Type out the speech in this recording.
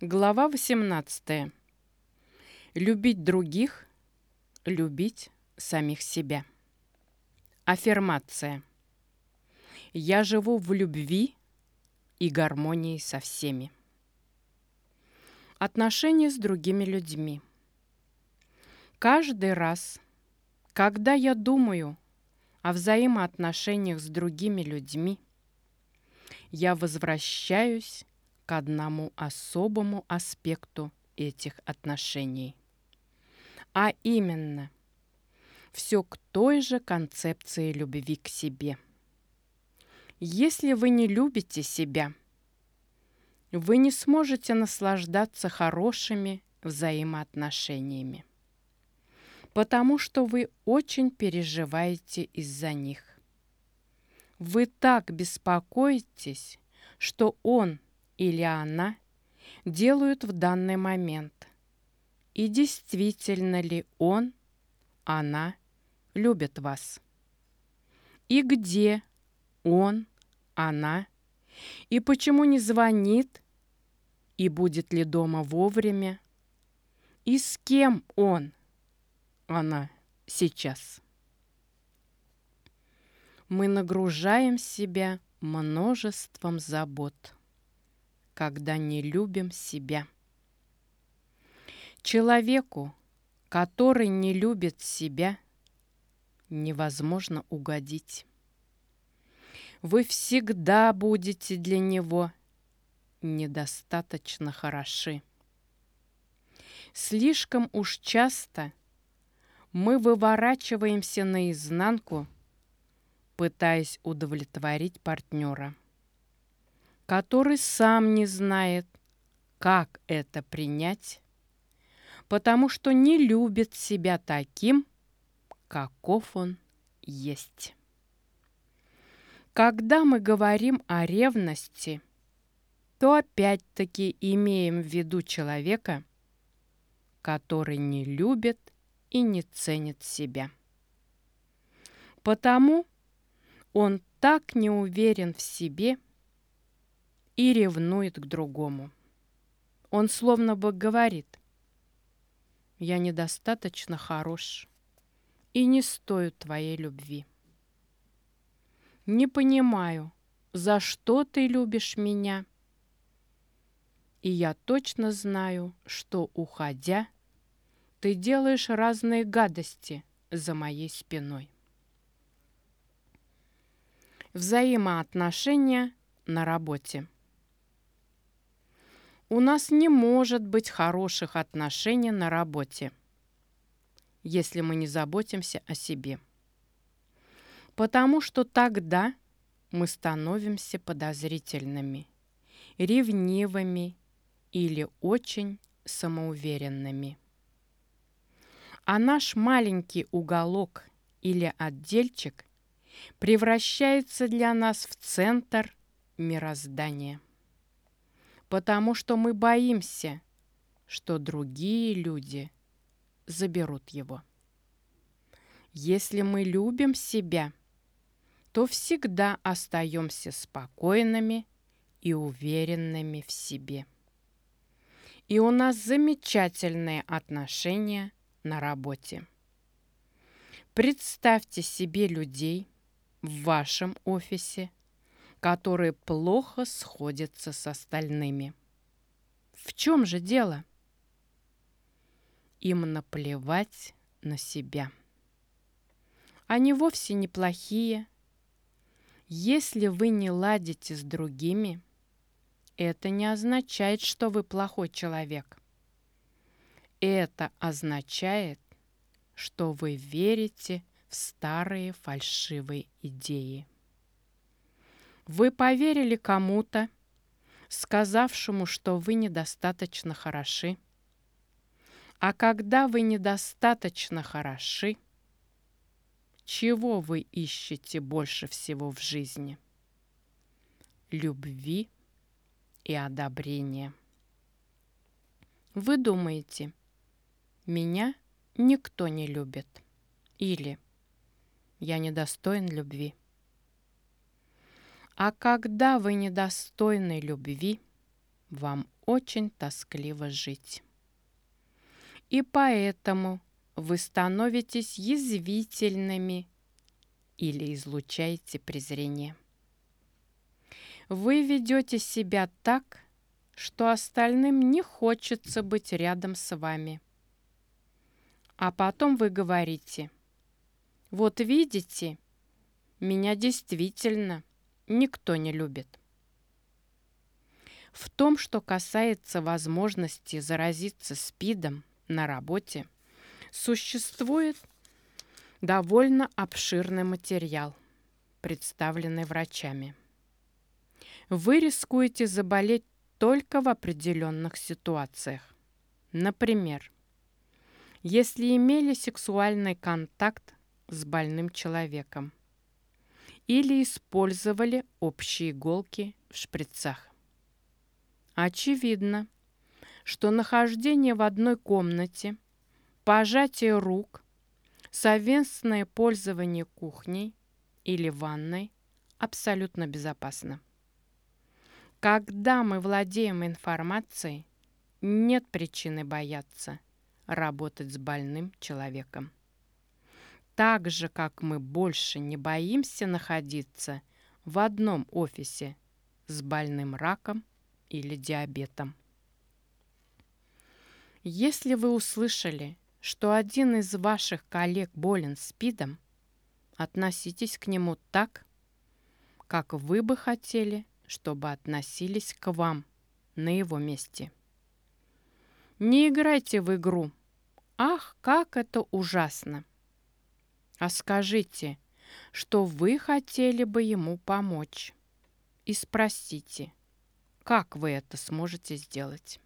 Глава 18. Любить других, любить самих себя. Аффирмация. Я живу в любви и гармонии со всеми. Отношения с другими людьми. Каждый раз, когда я думаю о взаимоотношениях с другими людьми, я возвращаюсь к одному особому аспекту этих отношений. А именно, все к той же концепции любви к себе. Если вы не любите себя, вы не сможете наслаждаться хорошими взаимоотношениями, потому что вы очень переживаете из-за них. Вы так беспокоитесь, что он или она делают в данный момент. И действительно ли он, она любит вас? И где он, она? И почему не звонит? И будет ли дома вовремя? И с кем он, она сейчас? Мы нагружаем себя множеством забот когда не любим себя. Человеку, который не любит себя, невозможно угодить. Вы всегда будете для него недостаточно хороши. Слишком уж часто мы выворачиваемся наизнанку, пытаясь удовлетворить партнера который сам не знает, как это принять, потому что не любит себя таким, каков он есть. Когда мы говорим о ревности, то опять-таки имеем в виду человека, который не любит и не ценит себя. Потому он так не уверен в себе – и ревнует к другому. Он словно бы говорит, «Я недостаточно хорош и не стою твоей любви. Не понимаю, за что ты любишь меня, и я точно знаю, что, уходя, ты делаешь разные гадости за моей спиной». Взаимоотношения на работе – у нас не может быть хороших отношений на работе, если мы не заботимся о себе. Потому что тогда мы становимся подозрительными, ревнивыми или очень самоуверенными. А наш маленький уголок или отдельчик превращается для нас в центр мироздания потому что мы боимся, что другие люди заберут его. Если мы любим себя, то всегда остаемся спокойными и уверенными в себе. И у нас замечательные отношения на работе. Представьте себе людей в вашем офисе, которые плохо сходятся с остальными. В чем же дело? Им наплевать на себя. Они вовсе не плохие. Если вы не ладите с другими, это не означает, что вы плохой человек. Это означает, что вы верите в старые фальшивые идеи. Вы поверили кому-то, сказавшему, что вы недостаточно хороши. А когда вы недостаточно хороши, чего вы ищете больше всего в жизни? Любви и одобрения. Вы думаете, меня никто не любит. Или я недостоин любви. А когда вы недостойны любви, вам очень тоскливо жить. И поэтому вы становитесь язвительными или излучаете презрение. Вы ведете себя так, что остальным не хочется быть рядом с вами. А потом вы говорите, вот видите, меня действительно никто не любит. В том, что касается возможности заразиться СПИДом на работе, существует довольно обширный материал, представленный врачами. Вы рискуете заболеть только в определенных ситуациях. Например, если имели сексуальный контакт с больным человеком или использовали общие иголки в шприцах. Очевидно, что нахождение в одной комнате, пожатие рук, совместное пользование кухней или ванной абсолютно безопасно. Когда мы владеем информацией, нет причины бояться работать с больным человеком. Так же, как мы больше не боимся находиться в одном офисе с больным раком или диабетом. Если вы услышали, что один из ваших коллег болен СПИДом, относитесь к нему так, как вы бы хотели, чтобы относились к вам на его месте. Не играйте в игру. Ах, как это ужасно! А скажите, что вы хотели бы ему помочь. И спросите, как вы это сможете сделать.